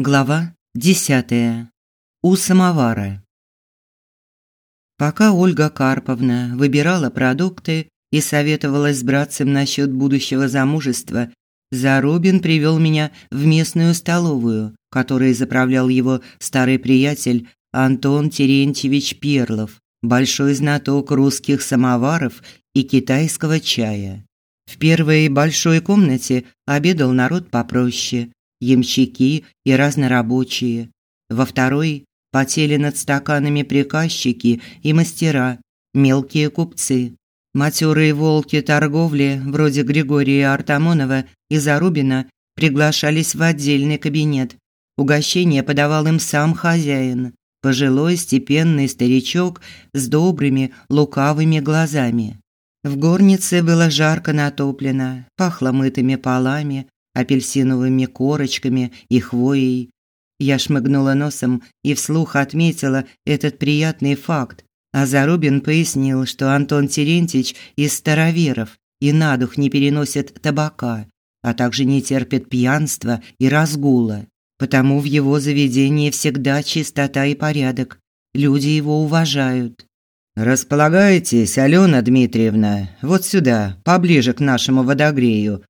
Глава десятая. У самовара. Пока Ольга Карповна выбирала продукты и советовалась с братцем насчет будущего замужества, Зарубин привел меня в местную столовую, которой заправлял его старый приятель Антон Терентьевич Перлов, большой знаток русских самоваров и китайского чая. В первой большой комнате обедал народ попроще, ямщики и разнорабочие. Во второй потели над стаканами приказчики и мастера, мелкие купцы. Матерые волки торговли, вроде Григория Артамонова и Зарубина, приглашались в отдельный кабинет. Угощение подавал им сам хозяин, пожилой степенный старичок с добрыми, лукавыми глазами. В горнице было жарко натоплено, пахло мытыми полами, апельсиновыми корочками и хвоей. Я шмыгнула носом и вслух отметила этот приятный факт. А Зарубин пояснил, что Антон Терентьевич из староверов и на дух не переносит табака, а также не терпит пьянства и разгула. Потому в его заведении всегда чистота и порядок. Люди его уважают. Располагайтесь, Алена Дмитриевна, вот сюда, поближе к нашему водогрею,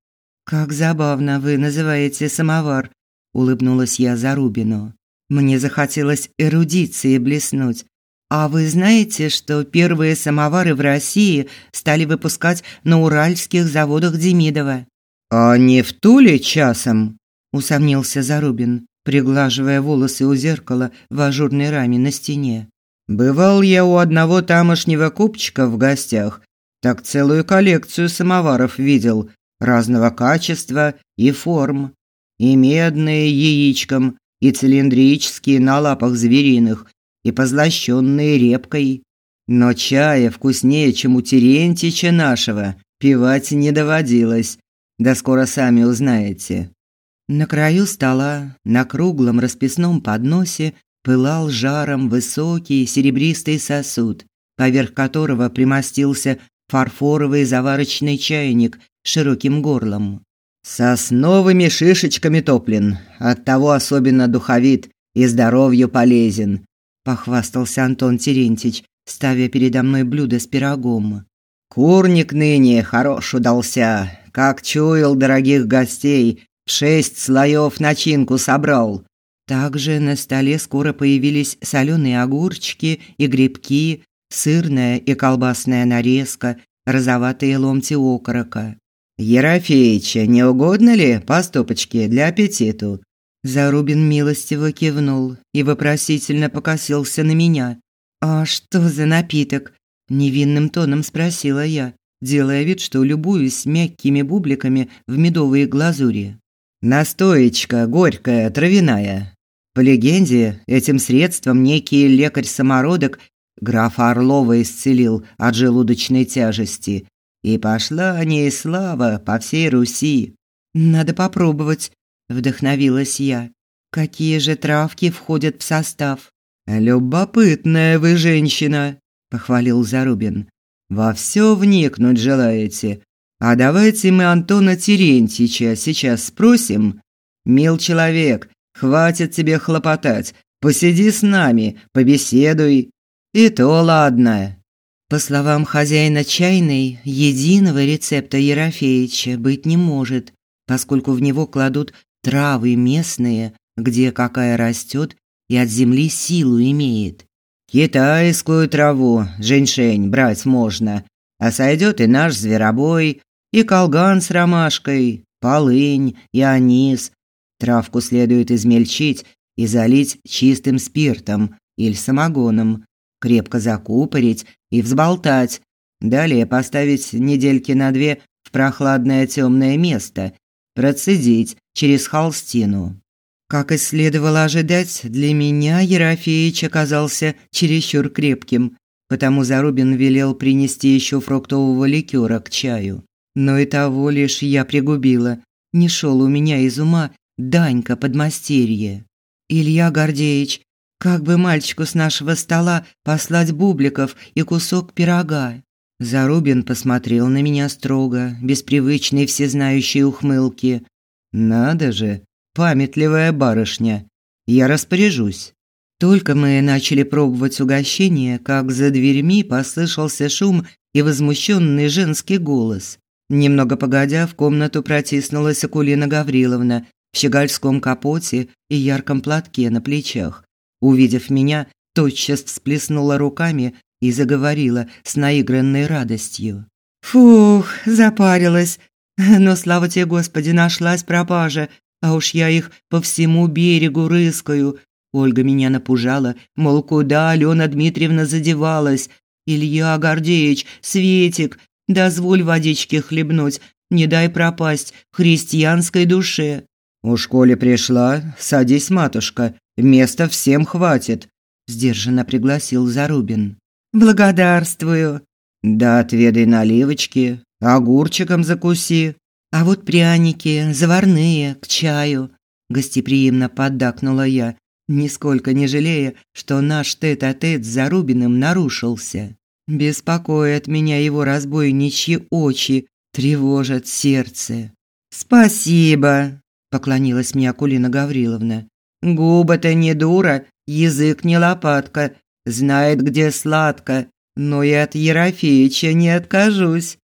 как забавно вы называете самовар, улыбнулась я Зарубину. Мне захотелось эрудицией блеснуть. А вы знаете, что первые самовары в России стали выпускать на уральских заводах Демидова? А не в Туле часом, усомнился Зарубин, приглаживая волосы у зеркала в ажурной раме на стене. Бывал я у одного тамошнего купчика в гостях, так целую коллекцию самоваров видел, разного качества и форм, и медные яичком, и цилиндрические на лапах звериных, и позлощенные репкой. Но чая вкуснее, чем у Терентича нашего, пивать не доводилось. Да скоро сами узнаете. На краю стола, на круглом расписном подносе, пылал жаром высокий серебристый сосуд, поверх которого примостился фарфоровый заварочный чайник широким горлом. Сосновыми шишечками топлен, оттого особенно духовит и здоровью полезен, похвастался Антон Терентьевич, ставя передо мной блюдо с пирогом. Курник ныне хорош удался, как чуял дорогих гостей, шесть слоев начинку собрал. Также на столе скоро появились соленые огурчики и грибки, сырная и колбасная нарезка, розоватые ломти окорока. «Ерофеича, не угодно ли по стопочке для аппетиту?» Зарубин милостиво кивнул и вопросительно покосился на меня. «А что за напиток?» – невинным тоном спросила я, делая вид, что любуюсь мягкими бубликами в медовой глазури. «Настоечка горькая, травяная. По легенде, этим средством некий лекарь-самородок графа Орлова исцелил от желудочной тяжести и пошла о ней слава по всей Руси. Надо попробовать, вдохновилась я. Какие же травки входят в состав? Любопытная вы женщина, похвалил Зарубин. Во все вникнуть желаете. А давайте мы Антона Терентьевича сейчас спросим. Мил человек, хватит тебе хлопотать. Посиди с нами, побеседуй. И то ладно. По словам хозяина чайной, единого рецепта Ерофеича быть не может, поскольку в него кладут травы местные, где какая растет и от земли силу имеет. Китайскую траву, женьшень, брать можно, а сойдет и наш зверобой, и колган с ромашкой, полынь и анис. Травку следует измельчить и залить чистым спиртом или самогоном, крепко закупорить и взболтать. Далее поставить недельки на две в прохладное темное место, процедить через холстину. Как и следовало ожидать, для меня Ерофеич оказался чересчур крепким, потому Зарубин велел принести еще фруктового ликера к чаю. Но и того лишь я пригубила. Не шел у меня из ума Данька подмастерье. Илья Гордеевич, как бы мальчику с нашего стола послать бубликов и кусок пирога? Зарубин посмотрел на меня строго, без привычной всезнающей ухмылки. Надо же, памятливая барышня. Я распоряжусь. Только мы начали пробовать угощение, как за дверьми послышался шум и возмущенный женский голос. Немного погодя, в комнату протиснулась Акулина Гавриловна в щегольском капоте и ярком платке на плечах. Увидев меня, тотчас всплеснула руками и заговорила с наигранной радостью. «Фух, запарилась. Но, слава тебе, Господи, нашлась пропажа, а уж я их по всему берегу рыскаю. Ольга меня напужала, мол, куда Алена Дмитриевна задевалась. Илья Гордеевич, Светик, дозволь водички хлебнуть, не дай пропасть христианской душе. У школе пришла, садись, матушка, места всем хватит, сдержанно пригласил Зарубин. Благодарствую. Да отведай наливочки, огурчиком закуси. А вот пряники, заварные, к чаю, гостеприимно поддакнула я, нисколько не жалея, что наш тет-а-тет -тет с Зарубиным нарушился. Беспокоят меня его разбойничьи очи, тревожат сердце. «Спасибо», – поклонилась мне Акулина Гавриловна. «Губа-то не дура, язык не лопатка, знает, где сладко, но и от Ерофеича не откажусь».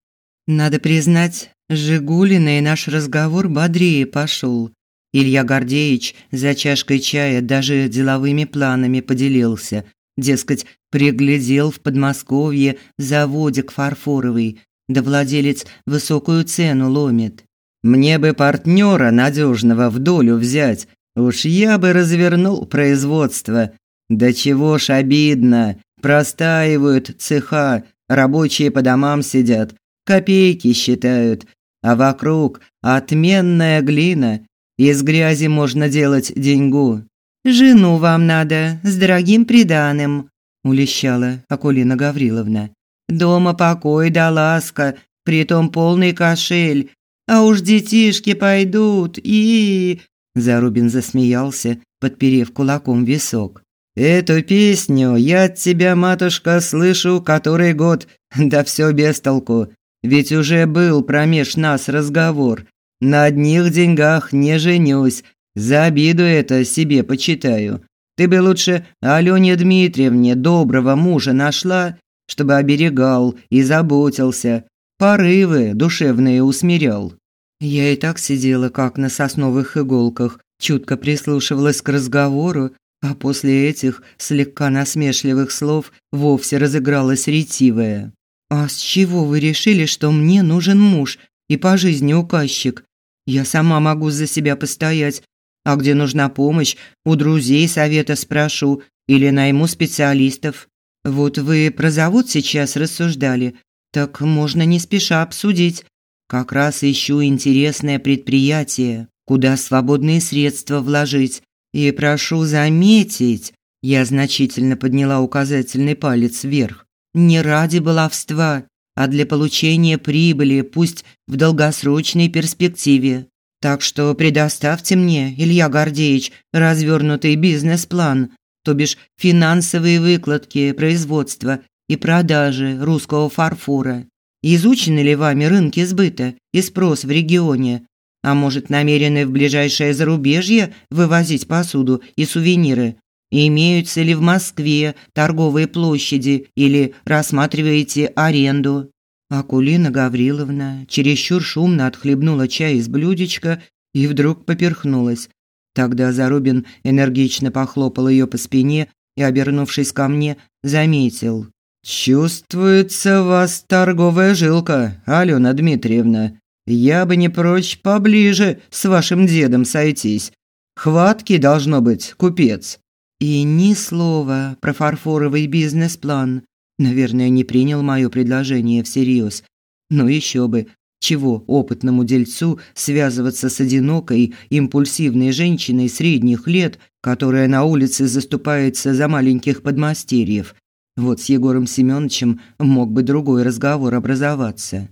Надо признать, Жигулиной наш разговор бодрее пошел. Илья Гордеевич за чашкой чая даже деловыми планами поделился. Дескать, приглядел в Подмосковье заводик фарфоровый, да владелец высокую цену ломит. Мне бы партнера надежного в долю взять, уж я бы развернул производство. Да чего ж обидно, простаивают цеха, рабочие по домам сидят, копейки считают, а вокруг отменная глина, из грязи можно делать деньгу. Жену вам надо с дорогим приданым, улещала Акулина Гавриловна. Дома покой да ласка, притом полный кошель. А уж детишки пойдут и Зарубин засмеялся, подперев кулаком висок. Эту песню я от тебя, матушка, слышу который год, да все без толку. Ведь уже был промеж нас разговор. На одних деньгах не женюсь, за обиду это себе почитаю. Ты бы лучше Алёне Дмитриевне доброго мужа нашла, чтобы оберегал и заботился, порывы душевные усмирял. Я и так сидела как на сосновых иголках, чутко прислушивалась к разговору, а после этих слегка насмешливых слов вовсе разыгралась ретивая. «А с чего вы решили, что мне нужен муж и по жизни указчик? Я сама могу за себя постоять, а где нужна помощь, у друзей совета спрошу или найму специалистов. Вот вы про завод сейчас рассуждали, так можно не спеша обсудить. Как раз ищу интересное предприятие, куда свободные средства вложить. И прошу заметить, я значительно подняла указательный палец вверх, не ради баловства, а для получения прибыли, пусть в долгосрочной перспективе. Так что предоставьте мне, Илья Гордеевич, развернутый бизнес-план, то бишь финансовые выкладки производства и продажи русского фарфора. Изучены ли вами рынки сбыта и спрос в регионе? А может, намерены в ближайшее зарубежье вывозить посуду и сувениры? Имеются ли в Москве торговые площади или рассматриваете аренду? Акулина Гавриловна чересчур шумно отхлебнула чай из блюдечка и вдруг поперхнулась. Тогда Зарубин энергично похлопал ее по спине и, обернувшись ко мне, заметил. «Чувствуется в вас торговая жилка, Алена Дмитриевна. Я бы не прочь поближе с вашим дедом сойтись. Хватки должно быть, купец». И ни слова про фарфоровый бизнес-план, Наверное, не принял мое предложение всерьез. Но еще бы, чего опытному дельцу связываться с одинокой, импульсивной женщиной средних лет, которая на улице заступается за маленьких подмастерьев. Вот с Егором Семеновичем мог бы другой разговор образоваться.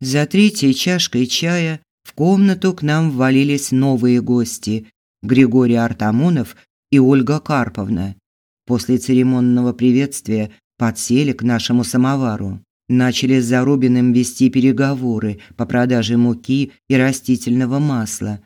За третьей чашкой чая в комнату к нам ввалились новые гости – Григорий Артамонов и Ольга Карповна. После церемонного приветствия подсели к нашему самовару. Начали с Зарубиным вести переговоры по продаже муки и растительного масла.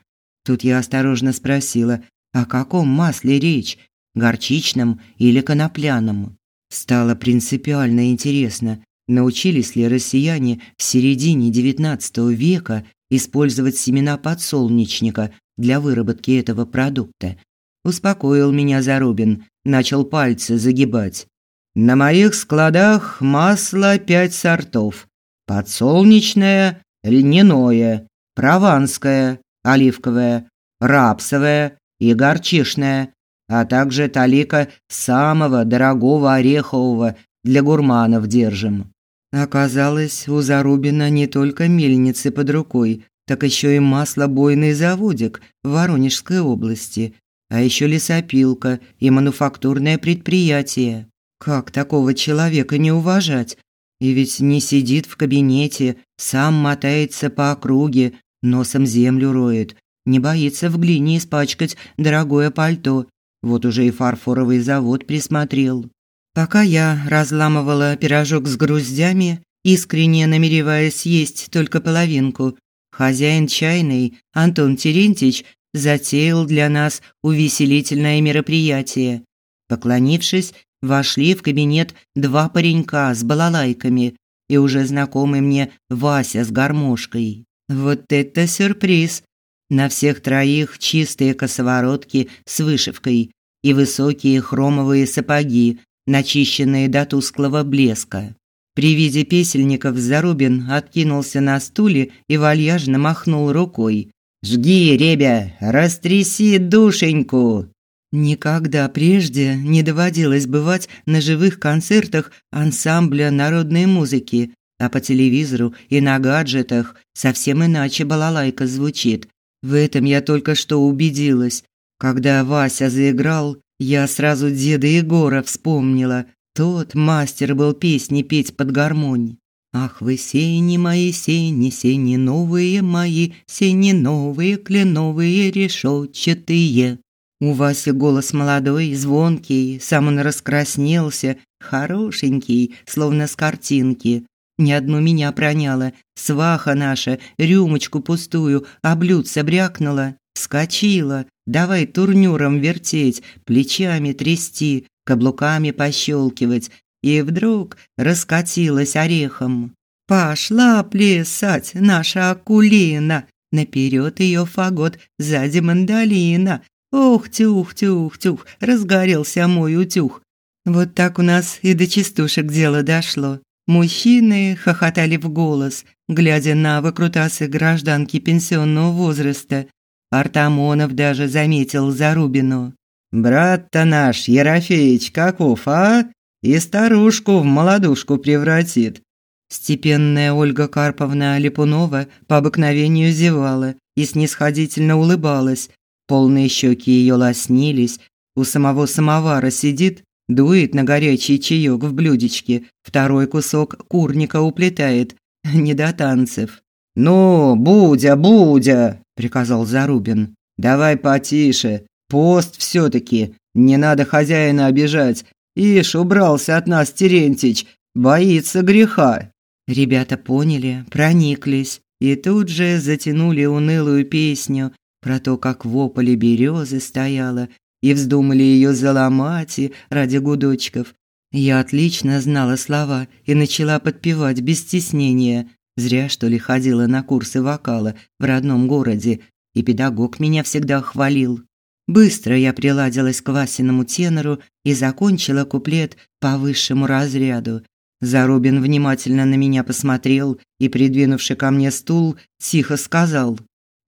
Тут я осторожно спросила, О каком масле речь? Горчичном или конопляном? Стало принципиально интересно, научились ли россияне в середине XIX века использовать семена подсолнечника для выработки этого продукта. Успокоил меня Зарубин, начал пальцы загибать. На моих складах масло пять сортов. Подсолнечное, льняное, прованское, оливковое, рапсовое и горчишное, а также талика самого дорогого орехового для гурманов держим. Оказалось, у Зарубина не только мельницы под рукой, так еще и маслобойный заводик в Воронежской области, а еще лесопилка и мануфактурное предприятие. Как такого человека не уважать? И ведь не сидит в кабинете, сам мотается по округе, носом землю роет, не боится в глине испачкать дорогое пальто. Вот уже и фарфоровый завод присмотрел. Пока я разламывала пирожок с груздями, искренне намереваясь есть только половинку, хозяин чайной Антон Терентьевич затеял для нас увеселительное мероприятие. Поклонившись, вошли в кабинет два паренька с балалайками и уже знакомый мне Вася с гармошкой. Вот это сюрприз! На всех троих чистые косоворотки с вышивкой и высокие хромовые сапоги, начищенные до тусклого блеска. При виде песельников Зарубин откинулся на стуле и вальяжно махнул рукой. «Жги, ребя, растряси душеньку!» Никогда прежде не доводилось бывать на живых концертах ансамбля народной музыки, а по телевизору и на гаджетах совсем иначе балалайка звучит. В этом я только что убедилась. Когда Вася заиграл, я сразу деда Егора вспомнила. Тот мастер был песни петь под гармонь. Ах вы сени мои, сени, сени новые мои, сени новые, кленовые, решетчатые. У Васи голос молодой, звонкий, сам он раскраснелся, хорошенький, словно с картинки. Ни одну меня проняло. Сваха наша рюмочку пустую, а блюдце брякнула, вскочила, Давай турнюром вертеть, плечами трясти, каблуками пощелкивать. И вдруг раскатилась орехом. Пошла плясать наша акулина. Наперед ее фагот, сзади мандолина. Ух-тюх-тюх-тюх, разгорелся мой утюг. Вот так у нас и до частушек дело дошло. Мужчины хохотали в голос, глядя на выкрутасы гражданки пенсионного возраста. Артамонов даже заметил Зарубину. «Брат-то наш, Ерофеич, каков, а? И старушку в молодушку превратит». Степенная Ольга Карповна Липунова по обыкновению зевала и снисходительно улыбалась. Полные щеки ее лоснились. У самого самовара сидит, дует на горячий чаек в блюдечке, второй кусок курника уплетает. Не до танцев. «Ну, Будя, Будя!» приказал Зарубин. Давай потише. Пост все таки Не надо хозяина обижать. Ишь, убрался от нас Терентич, боится греха. Ребята поняли, прониклись и тут же затянули унылую песню про то, как в ополе березы стояла, и вздумали ее заломать и ради гудочков. Я отлично знала слова и начала подпевать без стеснения. Зря, что ли, ходила на курсы вокала в родном городе, и педагог меня всегда хвалил. Быстро я приладилась к Васиному тенору и закончила куплет по высшему разряду. Зарубин внимательно на меня посмотрел и, придвинувши ко мне стул, тихо сказал: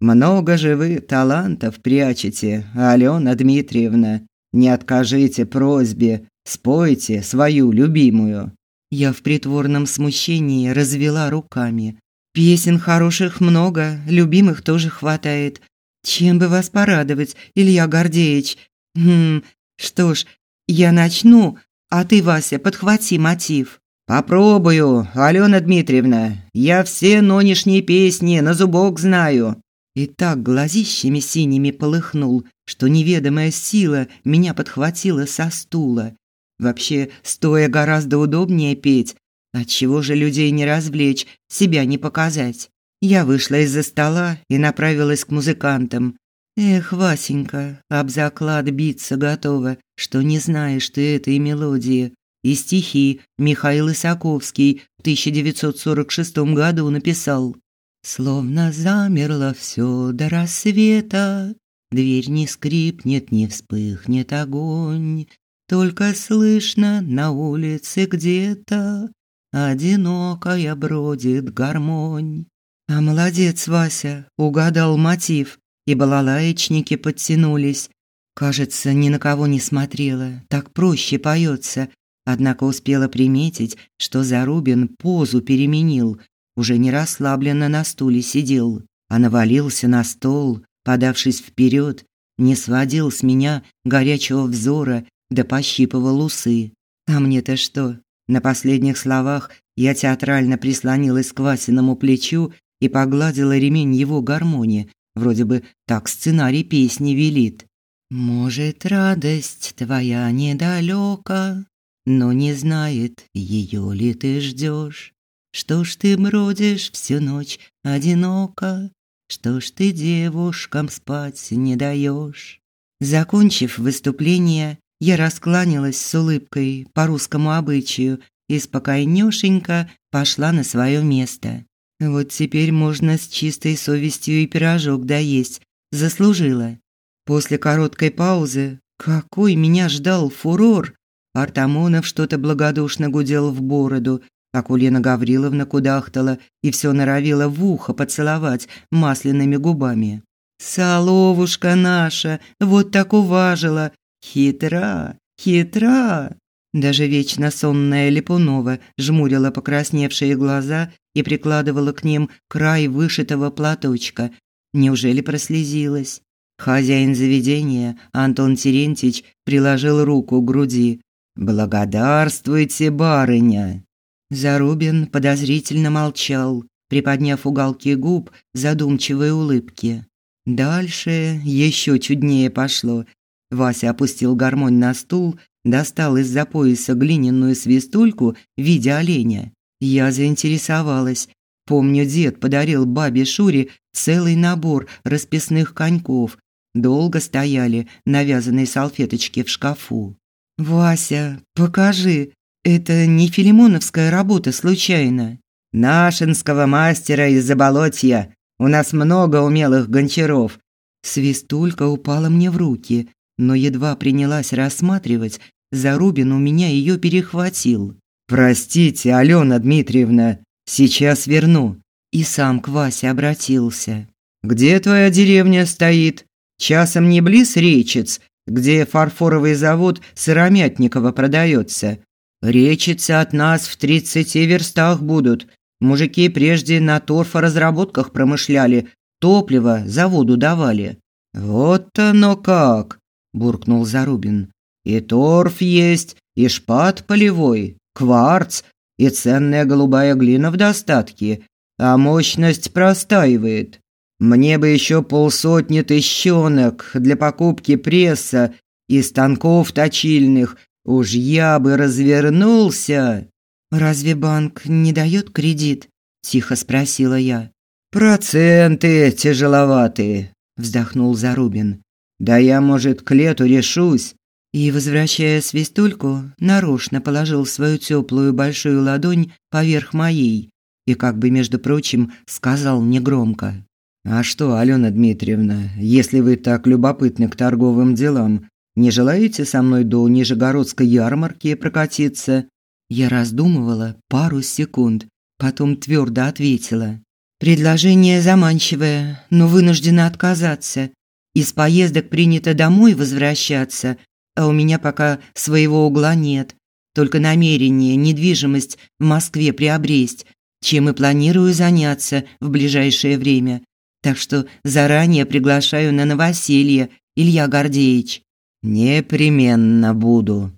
"Много же вы талантов прячете, Алена Дмитриевна. Не откажите просьбе, спойте свою любимую". Я в притворном смущении развела руками. Песен хороших много, любимых тоже хватает. Чем бы вас порадовать, Илья Гордеевич? Хм, что ж, я начну, а ты, Вася, подхвати мотив. Попробую, Алена Дмитриевна. Я все нынешние песни на зубок знаю. И так глазищами синими полыхнул, что неведомая сила меня подхватила со стула. Вообще, стоя гораздо удобнее петь. Отчего же людей не развлечь, себя не показать? Я вышла из-за стола и направилась к музыкантам. Эх, Васенька, об заклад биться готова, что не знаешь ты этой мелодии. И стихи Михаил Исаковский в 1946 году написал. Словно замерло все до рассвета, Дверь не скрипнет, не вспыхнет огонь, Только слышно на улице где-то Одинокая бродит гармонь. А молодец Вася, угадал мотив, и балалаечники подтянулись. Кажется, ни на кого не смотрела, так проще поется. Однако успела приметить, что Зарубин позу переменил, уже не расслабленно на стуле сидел, а навалился на стол, подавшись вперед, не сводил с меня горячего взора да пощипывал усы. А мне-то что? На последних словах я театрально прислонилась к Васиному плечу и погладила ремень его гармонии, вроде бы так сценарий песни велит. Может, радость твоя недалека, но не знает, ее ли ты ждешь. Что ж ты бродишь всю ночь одиноко? Что ж ты девушкам спать не даешь? Закончив выступление, я раскланялась с улыбкой по русскому обычаю и спокойнёшенько пошла на свое место. Вот теперь можно с чистой совестью и пирожок доесть. Заслужила. После короткой паузы, какой меня ждал фурор! Артамонов что-то благодушно гудел в бороду, Акулина Гавриловна кудахтала и все норовила в ухо поцеловать масляными губами. «Соловушка наша, вот так уважила! Хитра, хитра!» Даже вечно сонная Липунова жмурила покрасневшие глаза и прикладывала к ним край вышитого платочка. Неужели прослезилась? Хозяин заведения, Антон Терентьевич, приложил руку к груди. «Благодарствуйте, барыня!» Зарубин подозрительно молчал, приподняв уголки губ задумчивой улыбки. Дальше еще чуднее пошло. Вася опустил гармонь на стул, достал из-за пояса глиняную свистульку в виде оленя. Я заинтересовалась. Помню, дед подарил бабе Шуре целый набор расписных коньков. Долго стояли навязанные салфеточки в шкафу. «Вася, покажи!» Это не филимоновская работа случайно. Нашинского мастера из Заболотья. У нас много умелых гончаров. Свистулька упала мне в руки, но едва принялась рассматривать, Зарубин у меня ее перехватил. Простите, Алена Дмитриевна, сейчас верну. И сам к Васе обратился. Где твоя деревня стоит? Часом не близ Речец, где фарфоровый завод Сыромятникова продается. Речицы от нас в тридцати верстах будут. Мужики прежде на торфоразработках промышляли, топливо заводу давали. Вот оно как, буркнул Зарубин. И торф есть, и шпат полевой, кварц, и ценная голубая глина в достатке, а мощность простаивает. Мне бы еще полсотни тыщенок для покупки пресса и станков точильных Уж я бы развернулся. Разве банк не дает кредит? тихо спросила я. Проценты тяжеловатые, вздохнул Зарубин. Да я, может, к лету решусь. И, возвращая свистульку, нарочно положил свою теплую большую ладонь поверх моей и как бы, между прочим, сказал негромко: "А что, Алена Дмитриевна, если вы так любопытны к торговым делам, не желаете со мной до Нижегородской ярмарки прокатиться? Я раздумывала пару секунд, потом твердо ответила: Предложение заманчивое, но вынуждена отказаться. Из поездок принято домой возвращаться, а у меня пока своего угла нет. Только намерение недвижимость в Москве приобрести, чем и планирую заняться в ближайшее время. Так что заранее приглашаю на новоселье, Илья Гордеевич. Непременно буду.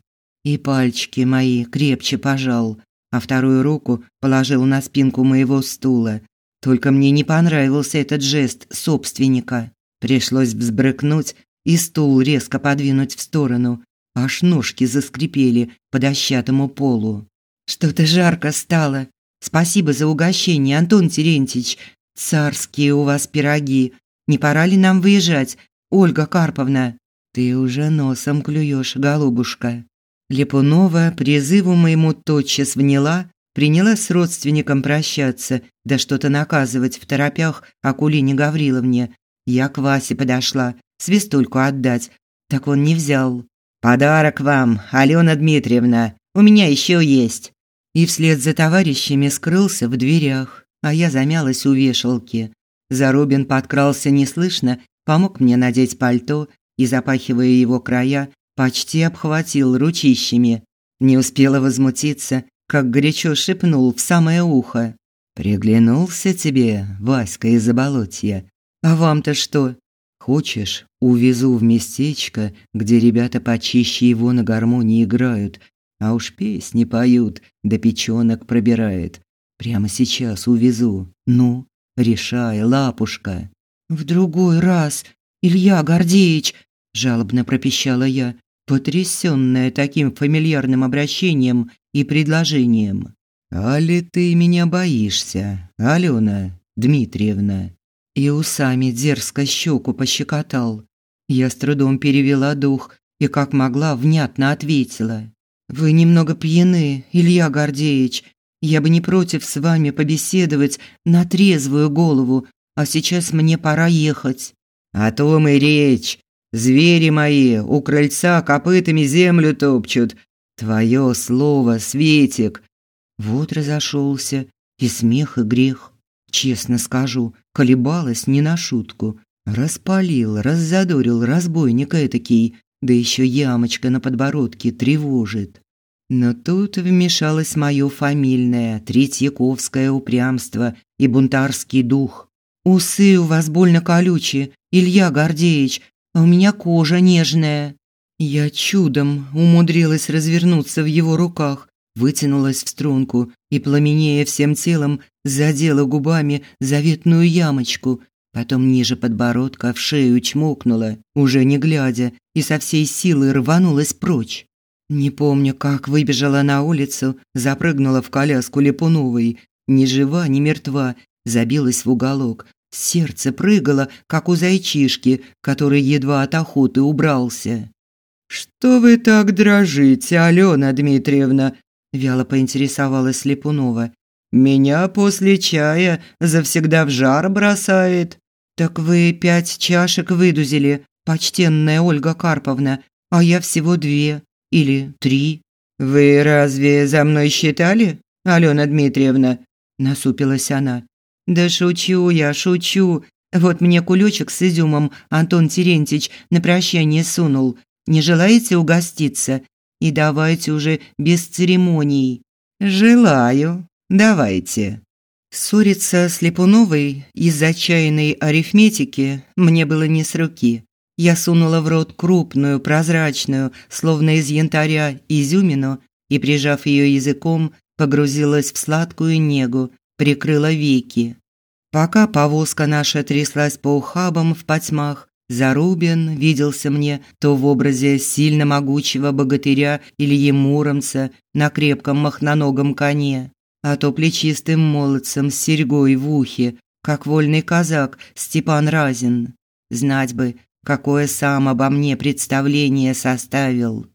И пальчики мои крепче пожал, а вторую руку положил на спинку моего стула. Только мне не понравился этот жест собственника. Пришлось взбрыкнуть и стул резко подвинуть в сторону. Аж ножки заскрипели по дощатому полу. Что-то жарко стало. Спасибо за угощение, Антон Терентьевич. Царские у вас пироги. Не пора ли нам выезжать? Ольга Карповна. Ты уже носом клюешь, голубушка. Липунова призыву моему тотчас вняла, принялась с родственником прощаться, да что-то наказывать в торопях Акулине Гавриловне. Я к Васе подошла, свистульку отдать, так он не взял. «Подарок вам, Алена Дмитриевна, у меня еще есть». И вслед за товарищами скрылся в дверях, а я замялась у вешалки. Зарубин подкрался неслышно, помог мне надеть пальто и, запахивая его края, почти обхватил ручищами. Не успела возмутиться, как горячо шепнул в самое ухо. «Приглянулся тебе, Васька из Заболотья. А вам-то что? Хочешь, увезу в местечко, где ребята почище его на гармонии играют, а уж песни поют, да печёнок пробирает. Прямо сейчас увезу. Ну, решай, лапушка». «В другой раз, Илья Гордеевич!» – жалобно пропищала я, потрясённая таким фамильярным обращением и предложением. «Али ты меня боишься, Алена Дмитриевна?» И усами дерзко щеку пощекотал. Я с трудом перевела дух и как могла внятно ответила. «Вы немного пьяны, Илья Гордеевич. Я бы не против с вами побеседовать на трезвую голову, а сейчас мне пора ехать». «О том и речь. Звери мои у крыльца копытами землю топчут. Твое слово, Светик. Вот разошелся и смех, и грех. Честно скажу, колебалась не на шутку. Распалил, раззадорил разбойника этакий, да еще ямочка на подбородке тревожит. Но тут вмешалось мое фамильное, третьяковское упрямство и бунтарский дух. «Усы у вас больно колючие, Илья Гордеевич, а у меня кожа нежная». Я чудом умудрилась развернуться в его руках, вытянулась в струнку и, пламенея всем телом, задела губами заветную ямочку, потом ниже подбородка в шею чмокнула, уже не глядя, и со всей силы рванулась прочь. Не помню, как выбежала на улицу, запрыгнула в коляску Липуновой, ни жива, ни мертва, забилась в уголок. Сердце прыгало, как у зайчишки, который едва от охоты убрался. «Что вы так дрожите, Алена Дмитриевна?» – вяло поинтересовалась Липунова. «Меня после чая завсегда в жар бросает». «Так вы пять чашек выдузили, почтенная Ольга Карповна, а я всего две или три». «Вы разве за мной считали, Алена Дмитриевна?» – насупилась она. «Да шучу я, шучу. Вот мне кулечек с изюмом Антон Терентьевич на прощание сунул. Не желаете угоститься? И давайте уже без церемоний. Желаю. Давайте. Ссориться с Липуновой из-за отчаянной арифметики мне было не с руки. Я сунула в рот крупную, прозрачную, словно из янтаря, изюмину и, прижав ее языком, погрузилась в сладкую негу, прикрыла веки. Пока повозка наша тряслась по ухабам в потьмах, Зарубин виделся мне то в образе сильно могучего богатыря Ильи Муромца на крепком махноногом коне, а то плечистым молодцем с серьгой в ухе, как вольный казак Степан Разин. Знать бы, какое сам обо мне представление составил.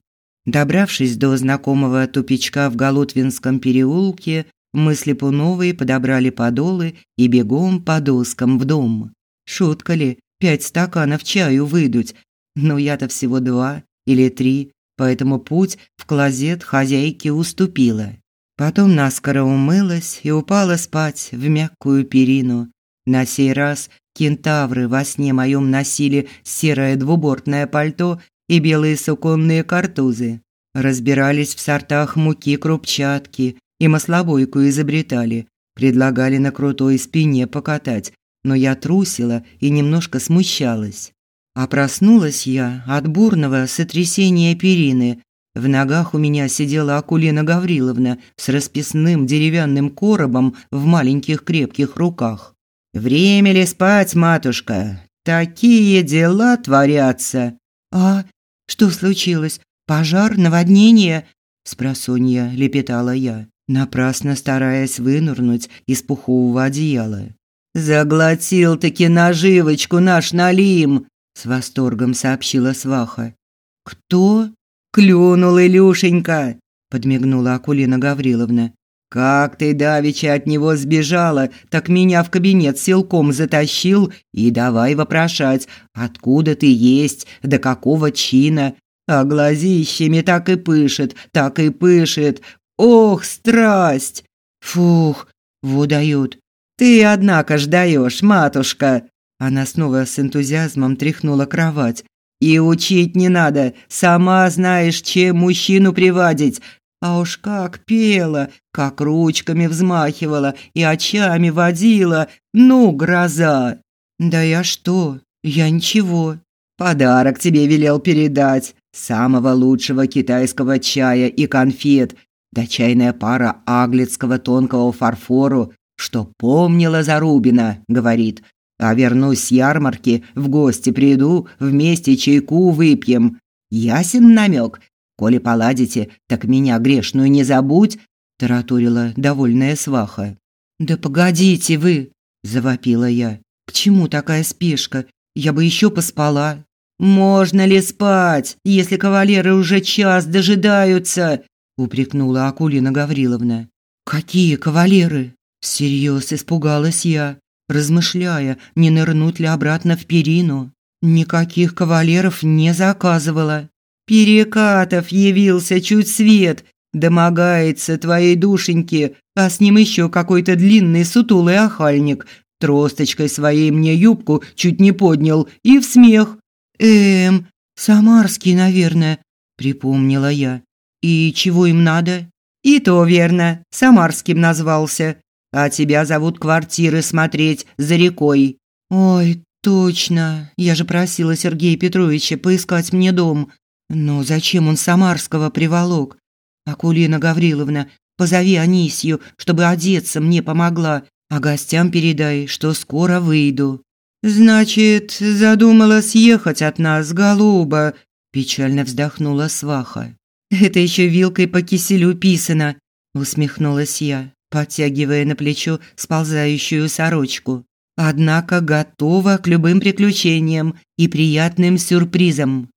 Добравшись до знакомого тупичка в Голотвинском переулке, мы с Липуновой подобрали подолы и бегом по доскам в дом. Шутка ли, пять стаканов чаю выдуть. Но я-то всего два или три, поэтому путь в клозет хозяйке уступила. Потом наскоро умылась и упала спать в мягкую перину. На сей раз кентавры во сне моем носили серое двубортное пальто и белые суконные картузы. Разбирались в сортах муки крупчатки и маслобойку изобретали. Предлагали на крутой спине покатать, но я трусила и немножко смущалась. А проснулась я от бурного сотрясения перины. В ногах у меня сидела Акулина Гавриловна с расписным деревянным коробом в маленьких крепких руках. «Время ли спать, матушка? Такие дела творятся!» «А что случилось? Пожар, наводнение?» – спросонья лепетала я, напрасно стараясь вынырнуть из пухового одеяла. «Заглотил-таки наживочку наш налим!» с восторгом сообщила сваха. Кто? Клюнул Илюшенька, подмигнула Акулина Гавриловна. Как ты давеча от него сбежала, так меня в кабинет силком затащил и давай вопрошать, откуда ты есть, до какого чина. А глазищами так и пышет, так и пышет. Ох, страсть! Фух, выдает. Ты, однако ж даешь, матушка. Она снова с энтузиазмом тряхнула кровать. И учить не надо, сама знаешь, чем мужчину приводить. А уж как пела, как ручками взмахивала и очами водила. Ну, гроза. Да я что? Я ничего. Подарок тебе велел передать. Самого лучшего китайского чая и конфет. Да чайная пара аглицкого тонкого фарфору, что помнила Зарубина, говорит. А вернусь с ярмарки, в гости приду, вместе чайку выпьем. Ясен намек, Коли поладите, так меня грешную не забудь, тараторила довольная сваха. Да погодите вы, завопила я. К чему такая спешка? Я бы еще поспала. Можно ли спать, если кавалеры уже час дожидаются? Упрекнула Акулина Гавриловна. Какие кавалеры? Всерьез испугалась я, размышляя, не нырнуть ли обратно в перину. Никаких кавалеров не заказывала. Перекатов явился чуть свет, домогается твоей душеньки, а с ним еще какой-то длинный сутулый охальник. Тросточкой своей мне юбку чуть не поднял и в смех. Эм, Самарский, наверное, припомнила я. И чего им надо? И то верно, Самарским назвался. А тебя зовут квартиры смотреть за рекой. Ой, точно. Я же просила Сергея Петровича поискать мне дом. Но зачем он Самарского приволок? Акулина Гавриловна, позови Анисью, чтобы одеться мне помогла, а гостям передай, что скоро выйду. Значит, задумала съехать от нас, голуба, печально вздохнула сваха. Это еще вилкой по киселю писано, усмехнулась я, подтягивая на плечо сползающую сорочку. Однако готова к любым приключениям и приятным сюрпризам.